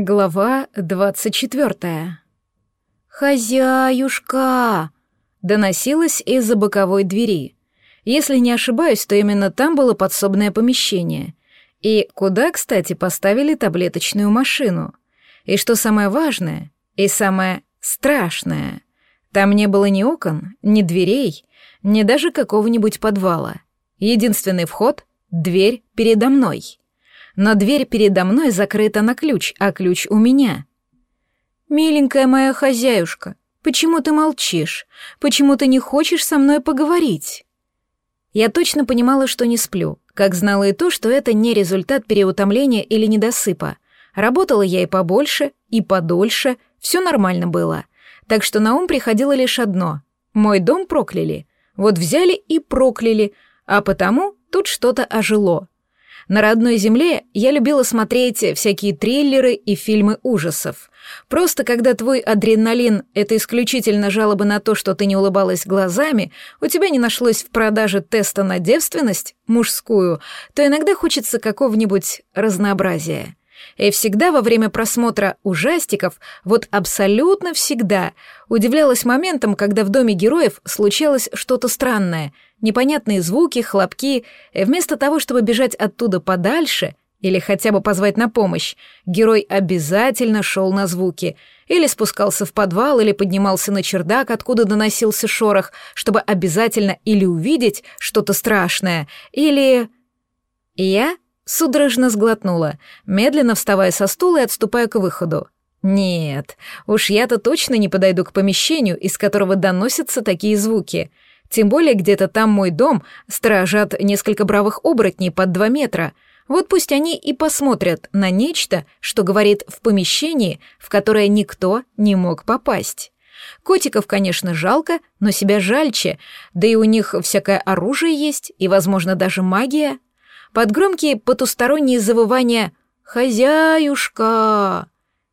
Глава двадцать четвертая. «Хозяюшка!» — доносилось из-за боковой двери. Если не ошибаюсь, то именно там было подсобное помещение. И куда, кстати, поставили таблеточную машину. И что самое важное, и самое страшное, там не было ни окон, ни дверей, ни даже какого-нибудь подвала. Единственный вход — дверь передо мной но дверь передо мной закрыта на ключ, а ключ у меня. «Миленькая моя хозяюшка, почему ты молчишь? Почему ты не хочешь со мной поговорить?» Я точно понимала, что не сплю, как знала и то, что это не результат переутомления или недосыпа. Работала я и побольше, и подольше, все нормально было. Так что на ум приходило лишь одно — мой дом прокляли. Вот взяли и прокляли, а потому тут что-то ожило — на родной земле я любила смотреть всякие триллеры и фильмы ужасов. Просто когда твой адреналин — это исключительно жалобы на то, что ты не улыбалась глазами, у тебя не нашлось в продаже теста на девственность, мужскую, то иногда хочется какого-нибудь разнообразия. И всегда во время просмотра ужастиков, вот абсолютно всегда, удивлялась моментом, когда в доме героев случалось что-то странное, непонятные звуки, хлопки, и вместо того, чтобы бежать оттуда подальше или хотя бы позвать на помощь, герой обязательно шел на звуки, или спускался в подвал, или поднимался на чердак, откуда доносился шорох, чтобы обязательно или увидеть что-то страшное, или... Я Судорожно сглотнула, медленно вставая со стула и отступая к выходу. Нет, уж я-то точно не подойду к помещению, из которого доносятся такие звуки. Тем более где-то там мой дом стражат несколько бравых оборотней под два метра. Вот пусть они и посмотрят на нечто, что говорит в помещении, в которое никто не мог попасть. Котиков, конечно, жалко, но себя жальче, да и у них всякое оружие есть, и, возможно, даже магия — под громкие потусторонние завывания «Хозяюшка!»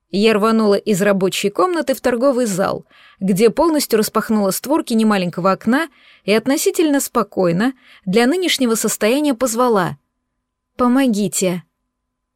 Я рванула из рабочей комнаты в торговый зал, где полностью распахнула створки немаленького окна и относительно спокойно для нынешнего состояния позвала «Помогите!».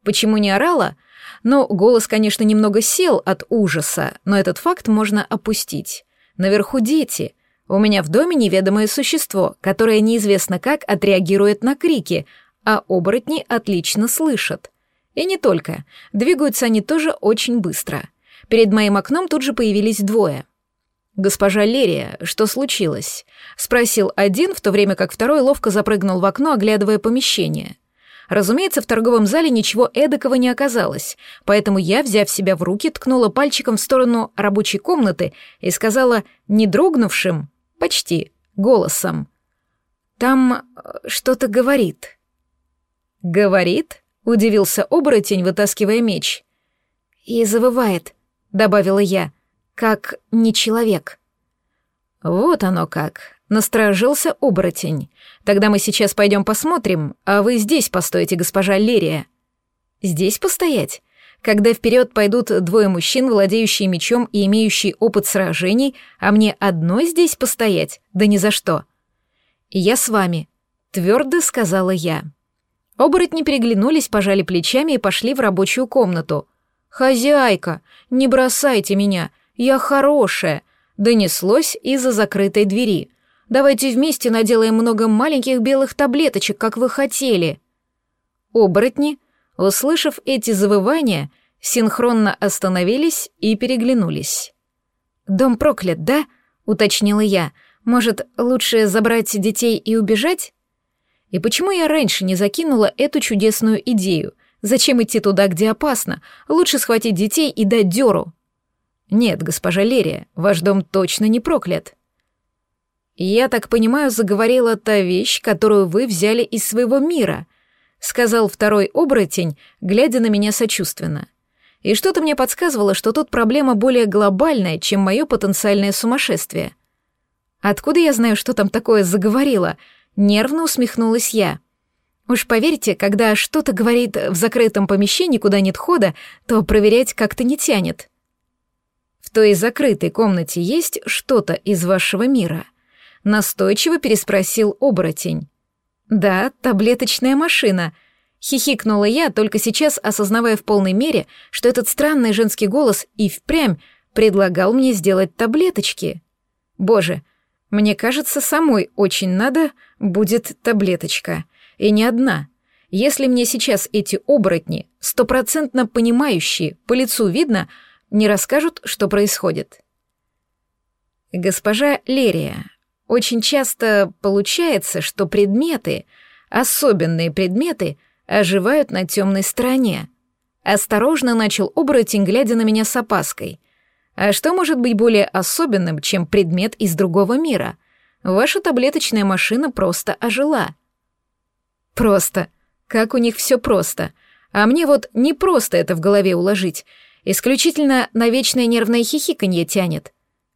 Почему не орала? Но голос, конечно, немного сел от ужаса, но этот факт можно опустить. Наверху дети. У меня в доме неведомое существо, которое неизвестно как отреагирует на крики, а оборотни отлично слышат. И не только. Двигаются они тоже очень быстро. Перед моим окном тут же появились двое. «Госпожа Лерия, что случилось?» — спросил один, в то время как второй ловко запрыгнул в окно, оглядывая помещение. Разумеется, в торговом зале ничего эдакого не оказалось, поэтому я, взяв себя в руки, ткнула пальчиком в сторону рабочей комнаты и сказала не дрогнувшим, почти, голосом. «Там э, что-то говорит». «Говорит?» — удивился оборотень, вытаскивая меч. «И завывает», — добавила я, — «как не человек». «Вот оно как», — насторожился оборотень. «Тогда мы сейчас пойдем посмотрим, а вы здесь постойте, госпожа Лерия». «Здесь постоять?» когда вперед пойдут двое мужчин, владеющие мечом и имеющие опыт сражений, а мне одной здесь постоять? Да ни за что. «Я с вами», — твердо сказала я. Оборотни переглянулись, пожали плечами и пошли в рабочую комнату. «Хозяйка, не бросайте меня, я хорошая», — донеслось из-за закрытой двери. «Давайте вместе наделаем много маленьких белых таблеточек, как вы хотели». Оборотни, услышав эти завывания, синхронно остановились и переглянулись. «Дом проклят, да?» — уточнила я. «Может, лучше забрать детей и убежать?» И почему я раньше не закинула эту чудесную идею? Зачем идти туда, где опасно? Лучше схватить детей и дать дёру. Нет, госпожа Лерия, ваш дом точно не проклят. Я так понимаю, заговорила та вещь, которую вы взяли из своего мира, сказал второй оборотень, глядя на меня сочувственно. И что-то мне подсказывало, что тут проблема более глобальная, чем мое потенциальное сумасшествие. Откуда я знаю, что там такое заговорила? Нервно усмехнулась я. Уж поверьте, когда что-то говорит в закрытом помещении, куда нет хода, то проверять как-то не тянет. В той закрытой комнате есть что-то из вашего мира? Настойчиво переспросил оборотень. Да, таблеточная машина. Хихикнула я, только сейчас осознавая в полной мере, что этот странный женский голос и впрямь предлагал мне сделать таблеточки. Боже, мне кажется, самой очень надо будет таблеточка. И не одна. Если мне сейчас эти оборотни, стопроцентно понимающие, по лицу видно, не расскажут, что происходит. Госпожа Лерия, очень часто получается, что предметы, особенные предметы, оживают на темной стороне. Осторожно начал оборотень, глядя на меня с опаской. А что может быть более особенным, чем предмет из другого мира? Ваша таблеточная машина просто ожила. Просто. Как у них все просто. А мне вот не просто это в голове уложить. Исключительно на вечное нервное хихиканье тянет.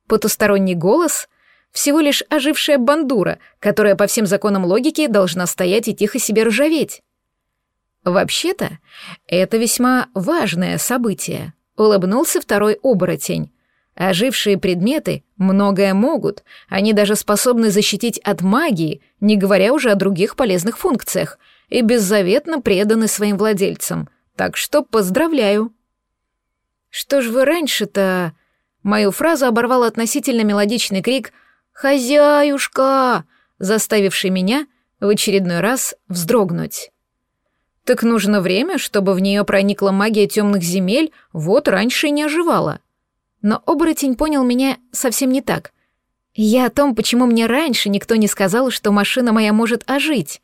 Потусторонний голос — всего лишь ожившая бандура, которая по всем законам логики должна стоять и тихо себе ржаветь. Вообще-то, это весьма важное событие, улыбнулся второй оборотень. Ожившие предметы многое могут, они даже способны защитить от магии, не говоря уже о других полезных функциях, и беззаветно преданы своим владельцам. Так что поздравляю. Что ж вы раньше-то... Мою фразу оборвал относительно мелодичный крик «Хозяюшка!», заставивший меня в очередной раз вздрогнуть. Так нужно время, чтобы в нее проникла магия темных земель, вот раньше и не оживала. Но оборотень понял меня совсем не так. Я о том, почему мне раньше никто не сказал, что машина моя может ожить.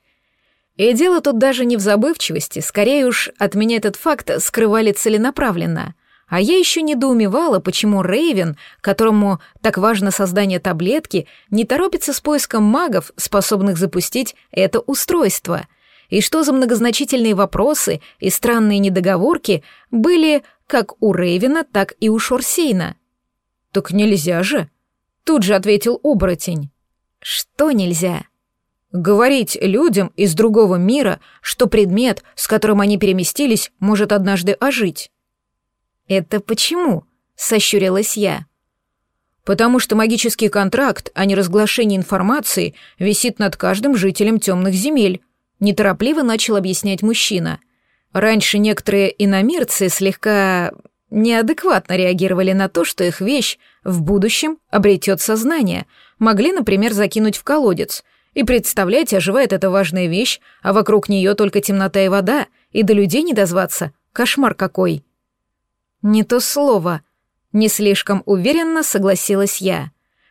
И дело тут даже не в забывчивости, скорее уж от меня этот факт скрывали целенаправленно. А я еще недоумевала, почему Рейвен, которому так важно создание таблетки, не торопится с поиском магов, способных запустить это устройство. И что за многозначительные вопросы и странные недоговорки были как у Рейвена, так и у Шорсейна. «Так нельзя же!» — тут же ответил оборотень. «Что нельзя?» Говорить людям из другого мира, что предмет, с которым они переместились, может однажды ожить. «Это почему?» — сощурилась я. «Потому что магический контракт о неразглашении информации висит над каждым жителем темных земель», — неторопливо начал объяснять мужчина. «Раньше некоторые иномирцы слегка неадекватно реагировали на то, что их вещь в будущем обретет сознание, могли, например, закинуть в колодец. И представляете, оживает эта важная вещь, а вокруг нее только темнота и вода, и до людей не дозваться. Кошмар какой!» Не то слово. Не слишком уверенно согласилась я.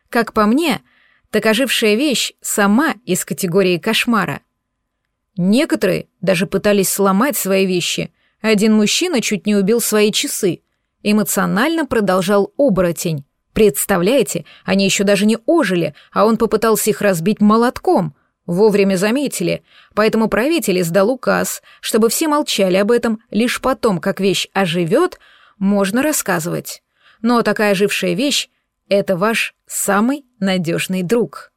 Как по мне, так ожившая вещь сама из категории кошмара. Некоторые даже пытались сломать свои вещи. Один мужчина чуть не убил свои часы. Эмоционально продолжал оборотень. Представляете, они еще даже не ожили, а он попытался их разбить молотком. Вовремя заметили, поэтому правитель издал указ, чтобы все молчали об этом, лишь потом, как вещь оживет, можно рассказывать. Но такая жившая вещь — это ваш самый надежный друг.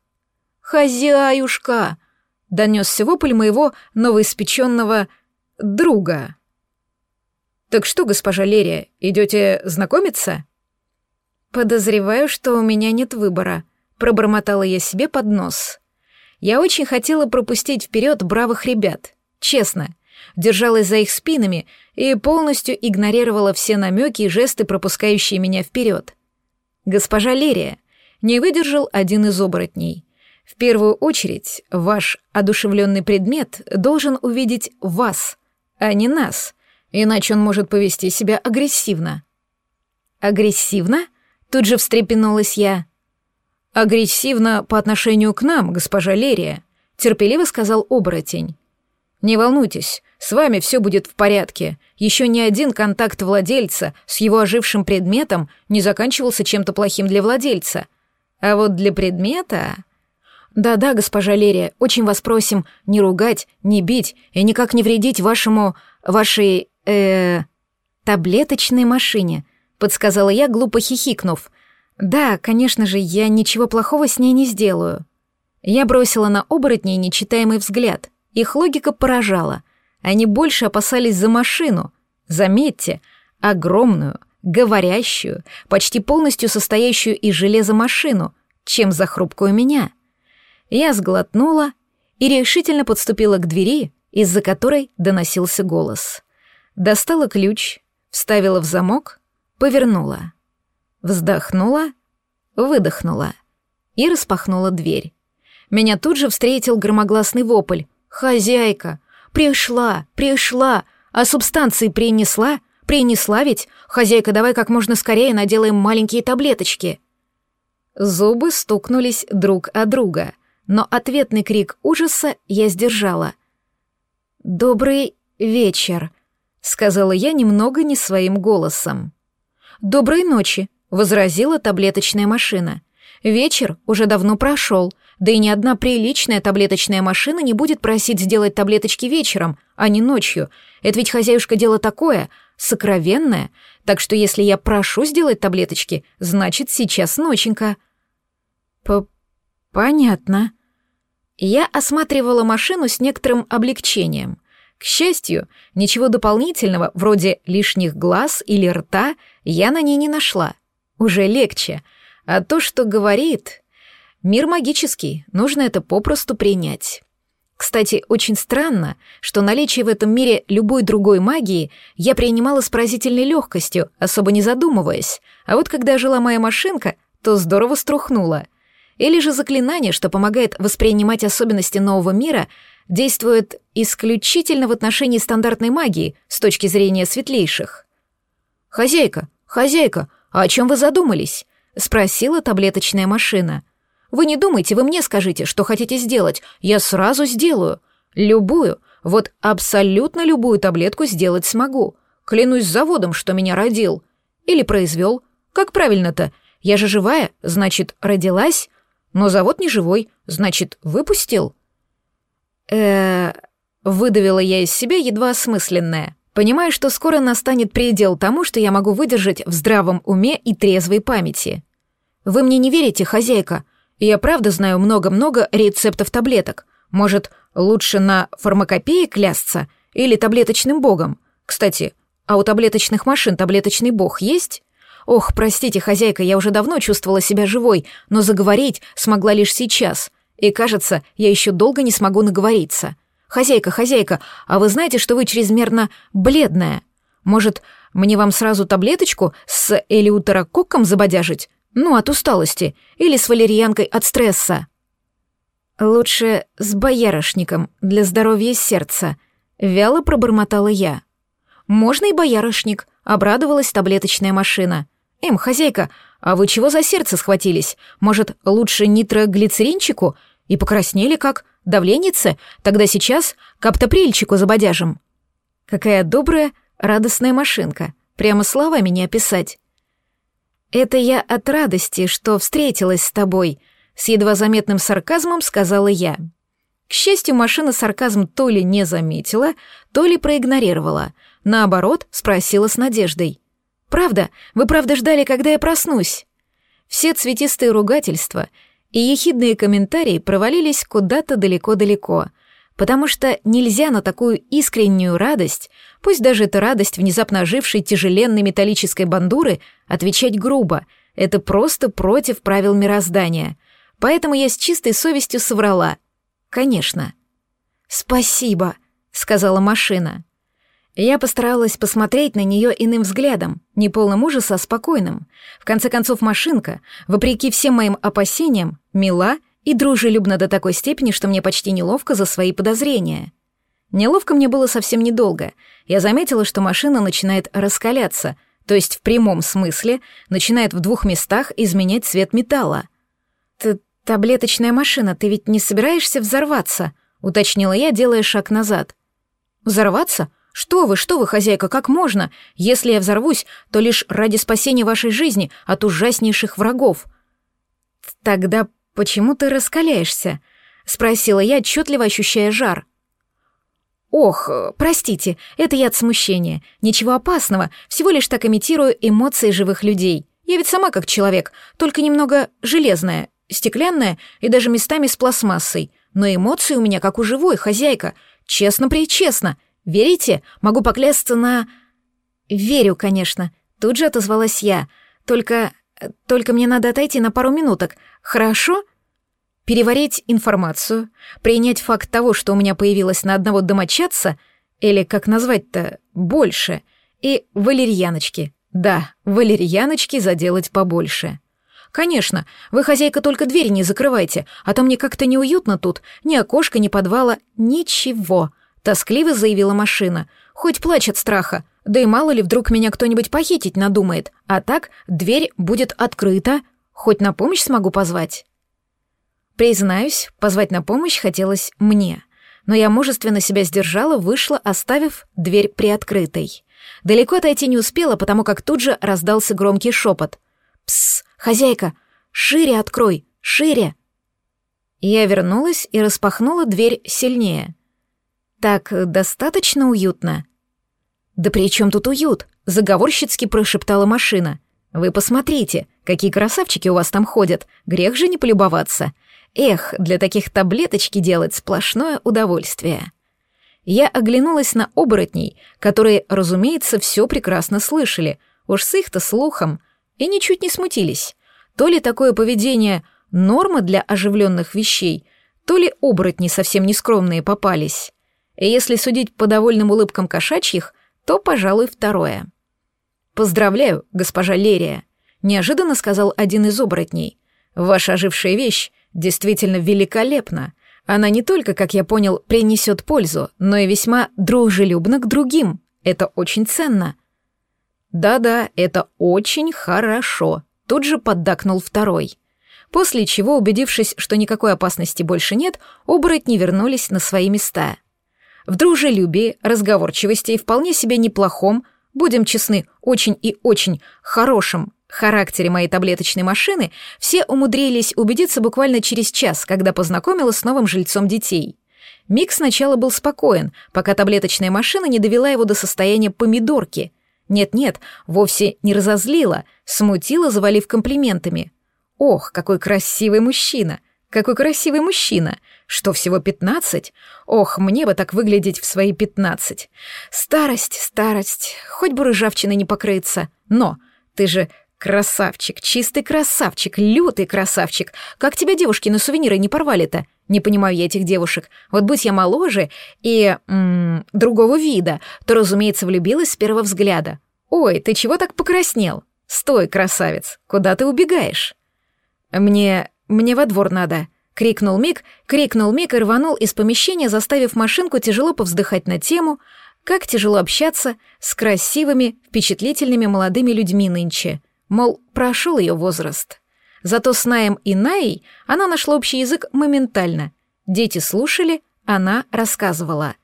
«Хозяюшка!» — донесся вопль моего новоиспеченного друга. «Так что, госпожа Лерия, идете знакомиться?» «Подозреваю, что у меня нет выбора», — пробормотала я себе под нос. Я очень хотела пропустить вперед бравых ребят, честно — держалась за их спинами и полностью игнорировала все намеки и жесты, пропускающие меня вперед. Госпожа Лерия не выдержал один из оборотней. В первую очередь, ваш одушевленный предмет должен увидеть вас, а не нас, иначе он может повести себя агрессивно. Агрессивно? Тут же встрепенулась я. Агрессивно по отношению к нам, госпожа Лерия, терпеливо сказал оборотень. Не волнуйтесь, с вами все будет в порядке. Еще ни один контакт владельца с его ожившим предметом не заканчивался чем-то плохим для владельца. А вот для предмета... Да-да, госпожа Лерия, очень вас просим не ругать, не бить и никак не вредить вашему... вашей... э таблеточной машине, подсказала я, глупо хихикнув. Да, конечно же, я ничего плохого с ней не сделаю. Я бросила на оборотней нечитаемый взгляд. Их логика поражала — они больше опасались за машину. Заметьте, огромную, говорящую, почти полностью состоящую из железа машину, чем за хрупкую меня. Я сглотнула и решительно подступила к двери, из-за которой доносился голос. Достала ключ, вставила в замок, повернула. Вздохнула, выдохнула и распахнула дверь. Меня тут же встретил громогласный вопль. «Хозяйка! Пришла! Пришла! А субстанции принесла? Принесла ведь? Хозяйка, давай как можно скорее наделаем маленькие таблеточки!» Зубы стукнулись друг о друга, но ответный крик ужаса я сдержала. «Добрый вечер», — сказала я немного не своим голосом. «Доброй ночи», — возразила таблеточная машина. «Вечер уже давно прошел, да и ни одна приличная таблеточная машина не будет просить сделать таблеточки вечером, а не ночью. Это ведь хозяюшка дело такое, сокровенное, так что если я прошу сделать таблеточки, значит, сейчас ноченька». П «Понятно». Я осматривала машину с некоторым облегчением. К счастью, ничего дополнительного, вроде лишних глаз или рта, я на ней не нашла. Уже легче. А то, что говорит... Мир магический, нужно это попросту принять. Кстати, очень странно, что наличие в этом мире любой другой магии я принимала с поразительной легкостью, особо не задумываясь. А вот когда жила моя машинка, то здорово струхнула. Или же заклинание, что помогает воспринимать особенности нового мира, действует исключительно в отношении стандартной магии с точки зрения светлейших. «Хозяйка, хозяйка, а о чем вы задумались?» — спросила таблеточная машина. «Вы не думайте, вы мне скажите, что хотите сделать, я сразу сделаю. Любую, вот абсолютно любую таблетку сделать смогу. Клянусь заводом, что меня родил. Или произвел. Как правильно-то? Я же живая, значит, родилась. Но завод не живой, значит, выпустил. э выдавила я из себя едва осмысленное, понимая, что скоро настанет предел тому, что я могу выдержать в здравом уме и трезвой памяти. Вы мне не верите, хозяйка? Я правда знаю много-много рецептов таблеток. Может, лучше на фармакопее клясться или таблеточным богом? Кстати, а у таблеточных машин таблеточный бог есть? Ох, простите, хозяйка, я уже давно чувствовала себя живой, но заговорить смогла лишь сейчас. И кажется, я еще долго не смогу наговориться. Хозяйка, хозяйка, а вы знаете, что вы чрезмерно бледная? Может, мне вам сразу таблеточку с элеутерококком забодяжить? Ну, от усталости. Или с валерьянкой от стресса? Лучше с боярышником для здоровья сердца. Вяло пробормотала я. Можно и боярышник, обрадовалась таблеточная машина. «Эм, хозяйка, а вы чего за сердце схватились? Может, лучше нитроглицеринчику? И покраснели как? Давленице? Тогда сейчас каптоприльчику забодяжим». Какая добрая, радостная машинка. Прямо словами не описать. «Это я от радости, что встретилась с тобой», — с едва заметным сарказмом сказала я. К счастью, машина сарказм то ли не заметила, то ли проигнорировала. Наоборот, спросила с надеждой. Правда? Вы правда ждали, когда я проснусь?» Все цветистые ругательства и ехидные комментарии провалились куда-то далеко-далеко, потому что нельзя на такую искреннюю радость, пусть даже это радость внезапно ожившей тяжеленной металлической бандуры, отвечать грубо. Это просто против правил мироздания. Поэтому я с чистой совестью соврала. Конечно. «Спасибо», — сказала машина. Я постаралась посмотреть на нее иным взглядом, не полным ужаса, а спокойным. В конце концов, машинка, вопреки всем моим опасениям, мила и дружелюбна до такой степени, что мне почти неловко за свои подозрения. Неловко мне было совсем недолго. Я заметила, что машина начинает раскаляться, то есть в прямом смысле начинает в двух местах изменять цвет металла. «Ты таблеточная машина, ты ведь не собираешься взорваться?» — уточнила я, делая шаг назад. «Взорваться?» «Что вы, что вы, хозяйка, как можно? Если я взорвусь, то лишь ради спасения вашей жизни от ужаснейших врагов». «Тогда почему ты раскаляешься?» — спросила я, отчетливо ощущая жар. «Ох, простите, это я от смущения. Ничего опасного, всего лишь так имитирую эмоции живых людей. Я ведь сама как человек, только немного железная, стеклянная и даже местами с пластмассой. Но эмоции у меня как у живой, хозяйка. Честно-пречестно. Верите? Могу поклясться на...» «Верю, конечно», — тут же отозвалась я. «Только... только мне надо отойти на пару минуток. Хорошо?» переварить информацию, принять факт того, что у меня появилось на одного домочадца, или, как назвать-то, больше, и валерьяночки. Да, валерьяночки заделать побольше. Конечно, вы, хозяйка, только двери не закрывайте, а то мне как-то неуютно тут, ни окошка, ни подвала, ничего, тоскливо заявила машина, хоть плачь от страха, да и мало ли вдруг меня кто-нибудь похитить надумает, а так дверь будет открыта, хоть на помощь смогу позвать. Признаюсь, позвать на помощь хотелось мне, но я мужественно себя сдержала, вышла, оставив дверь приоткрытой. Далеко отойти не успела, потому как тут же раздался громкий шепот. «Псс, хозяйка, шире открой, шире!» Я вернулась и распахнула дверь сильнее. «Так достаточно уютно?» «Да при чем тут уют?» — заговорщицки прошептала машина. «Вы посмотрите, какие красавчики у вас там ходят, грех же не полюбоваться. Эх, для таких таблеточки делать сплошное удовольствие. Я оглянулась на оборотней, которые, разумеется, все прекрасно слышали, уж с их-то слухом, и ничуть не смутились. То ли такое поведение норма для оживленных вещей, то ли оборотни совсем нескромные попались. И если судить по довольным улыбкам кошачьих, то, пожалуй, второе. «Поздравляю, госпожа Лерия», — неожиданно сказал один из оборотней. «Ваша ожившая вещь действительно великолепна. Она не только, как я понял, принесет пользу, но и весьма дружелюбна к другим. Это очень ценно. Да-да, это очень хорошо. Тут же поддакнул второй. После чего, убедившись, что никакой опасности больше нет, оборотни вернулись на свои места. В дружелюбии, разговорчивости и вполне себе неплохом, будем честны, очень и очень хорошем характере моей таблеточной машины все умудрились убедиться буквально через час, когда познакомила с новым жильцом детей. Мик сначала был спокоен, пока таблеточная машина не довела его до состояния помидорки. Нет-нет, вовсе не разозлила, смутила, завалив комплиментами. «Ох, какой красивый мужчина! Какой красивый мужчина! Что, всего пятнадцать? Ох, мне бы так выглядеть в свои пятнадцать! Старость, старость, хоть бы рыжавчиной не покрыться. Но ты же Красавчик, чистый красавчик, лютый красавчик. Как тебя девушки на сувениры не порвали-то? Не понимаю я этих девушек. Вот будь я моложе и... М -м, другого вида, то, разумеется, влюбилась с первого взгляда. Ой, ты чего так покраснел? Стой, красавец, куда ты убегаешь? Мне... мне во двор надо. Крикнул Мик, крикнул Мик и рванул из помещения, заставив машинку тяжело повздыхать на тему, как тяжело общаться с красивыми, впечатлительными молодыми людьми нынче — Мол, прошел ее возраст. Зато с Наем и Наей она нашла общий язык моментально. Дети слушали, она рассказывала.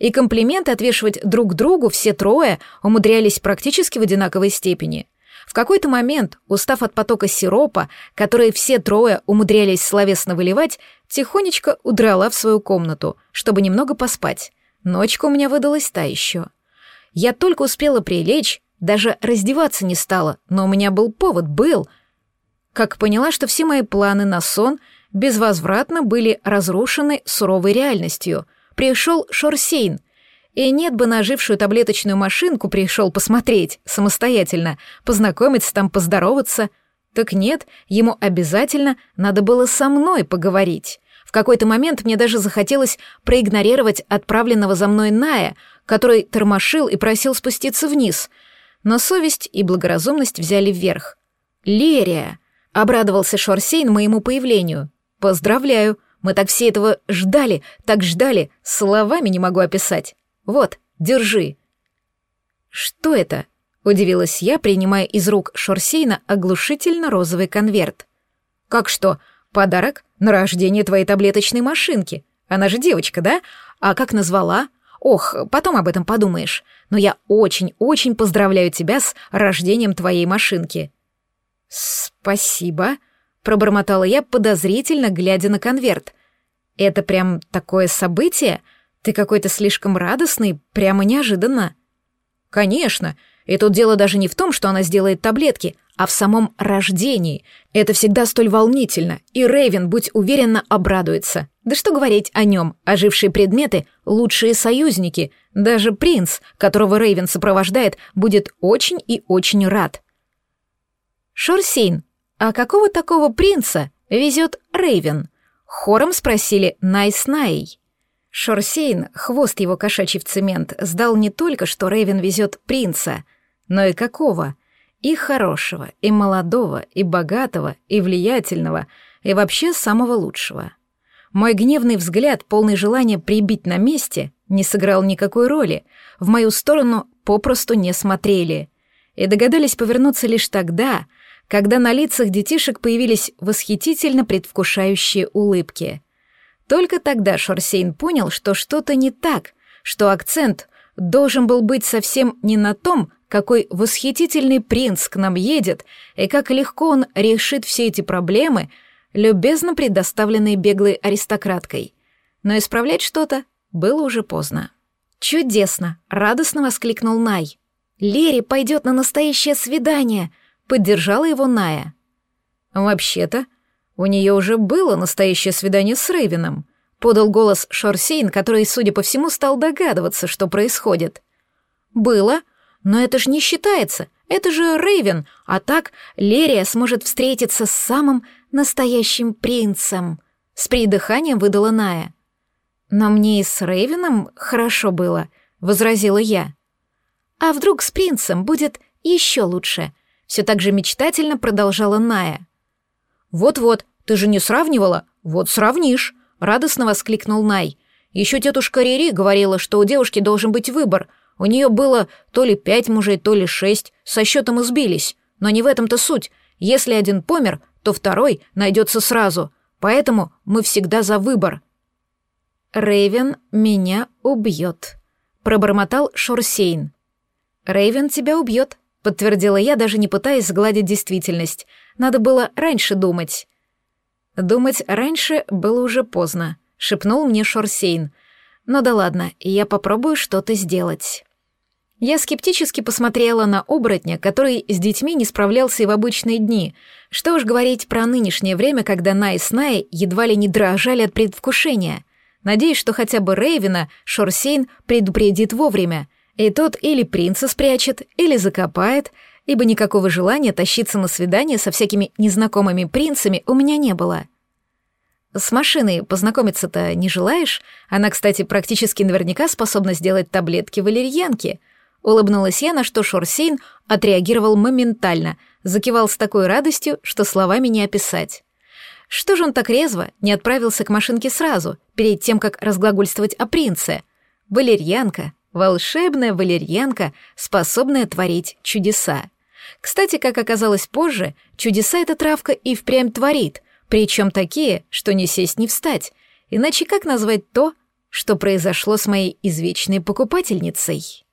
И комплименты отвешивать друг другу все трое умудрялись практически в одинаковой степени. В какой-то момент, устав от потока сиропа, который все трое умудрялись словесно выливать, тихонечко удрала в свою комнату, чтобы немного поспать. Ночка у меня выдалась та еще. Я только успела прилечь, даже раздеваться не стала, но у меня был повод, был. Как поняла, что все мои планы на сон безвозвратно были разрушены суровой реальностью. Пришел Шорсейн. И нет бы на ожившую таблеточную машинку пришел посмотреть самостоятельно, познакомиться там, поздороваться. Так нет, ему обязательно надо было со мной поговорить. В какой-то момент мне даже захотелось проигнорировать отправленного за мной Ная, который тормошил и просил спуститься вниз — но совесть и благоразумность взяли вверх. «Лерия!» — обрадовался Шорсейн моему появлению. «Поздравляю! Мы так все этого ждали, так ждали, словами не могу описать. Вот, держи!» «Что это?» — удивилась я, принимая из рук Шорсейна оглушительно розовый конверт. «Как что? Подарок на рождение твоей таблеточной машинки. Она же девочка, да? А как назвала?» Ох, потом об этом подумаешь. Но я очень-очень поздравляю тебя с рождением твоей машинки. Спасибо, пробормотала я подозрительно, глядя на конверт. Это прям такое событие? Ты какой-то слишком радостный, прямо неожиданно. Конечно, и тут дело даже не в том, что она сделает таблетки, а в самом рождении. Это всегда столь волнительно, и Рейвен, будь уверенно, обрадуется. Да что говорить о нем, ожившие предметы — лучшие союзники. Даже принц, которого Рейвен сопровождает, будет очень и очень рад. Шорсейн, а какого такого принца везет Рейвен? Хором спросили «Найс-най». Шорсейн, хвост его кошачий в цемент, сдал не только, что Рейвен везет принца, но и какого. И хорошего, и молодого, и богатого, и влиятельного, и вообще самого лучшего. Мой гневный взгляд, полный желания прибить на месте, не сыграл никакой роли. В мою сторону попросту не смотрели. И догадались повернуться лишь тогда, когда на лицах детишек появились восхитительно предвкушающие улыбки. Только тогда Шорсейн понял, что что-то не так, что акцент должен был быть совсем не на том, какой восхитительный принц к нам едет и как легко он решит все эти проблемы, любезно предоставленные беглой аристократкой. Но исправлять что-то было уже поздно. «Чудесно!» — радостно воскликнул Най. «Лере пойдет на настоящее свидание!» — поддержала его Ная. «Вообще-то, у нее уже было настоящее свидание с Рейвином», — подал голос Шорсейн, который, судя по всему, стал догадываться, что происходит. «Было, но это ж не считается, это же Рейвен, а так Лерия сможет встретиться с самым настоящим принцем», — с придыханием выдала Ная. «Но мне и с Рейвеном хорошо было», — возразила я. «А вдруг с принцем будет еще лучше?» Все так же мечтательно продолжала Ная. «Вот-вот, ты же не сравнивала? Вот сравнишь!» — радостно воскликнул Най. Еще тетушка Рири говорила, что у девушки должен быть выбор. У нее было то ли пять мужей, то ли шесть, со счетом избились. Но не в этом-то суть. Если один помер, то второй найдется сразу. Поэтому мы всегда за выбор. Рейвен меня убьет, пробормотал Шорсейн. Рейвен тебя убьет, подтвердила я, даже не пытаясь сгладить действительность. Надо было раньше думать. Думать раньше было уже поздно, шепнул мне Шорсейн. Но «Ну да ладно, я попробую что-то сделать. Я скептически посмотрела на оборотня, который с детьми не справлялся и в обычные дни. Что уж говорить про нынешнее время, когда Най с Най едва ли не дрожали от предвкушения. Надеюсь, что хотя бы Рейвена Шорсейн предупредит вовремя, и тот или принца спрячет, или закопает, ибо никакого желания тащиться на свидание со всякими незнакомыми принцами у меня не было. С машиной познакомиться-то не желаешь? Она, кстати, практически наверняка способна сделать таблетки валерьянки. Улыбнулась я, на что Шорсейн отреагировал моментально, закивал с такой радостью, что словами не описать. Что же он так резво не отправился к машинке сразу, перед тем, как разглагольствовать о принце? Валерьянка, волшебная валерьянка, способная творить чудеса. Кстати, как оказалось позже, чудеса эта травка и впрямь творит, причем такие, что не сесть, не встать. Иначе как назвать то, что произошло с моей извечной покупательницей?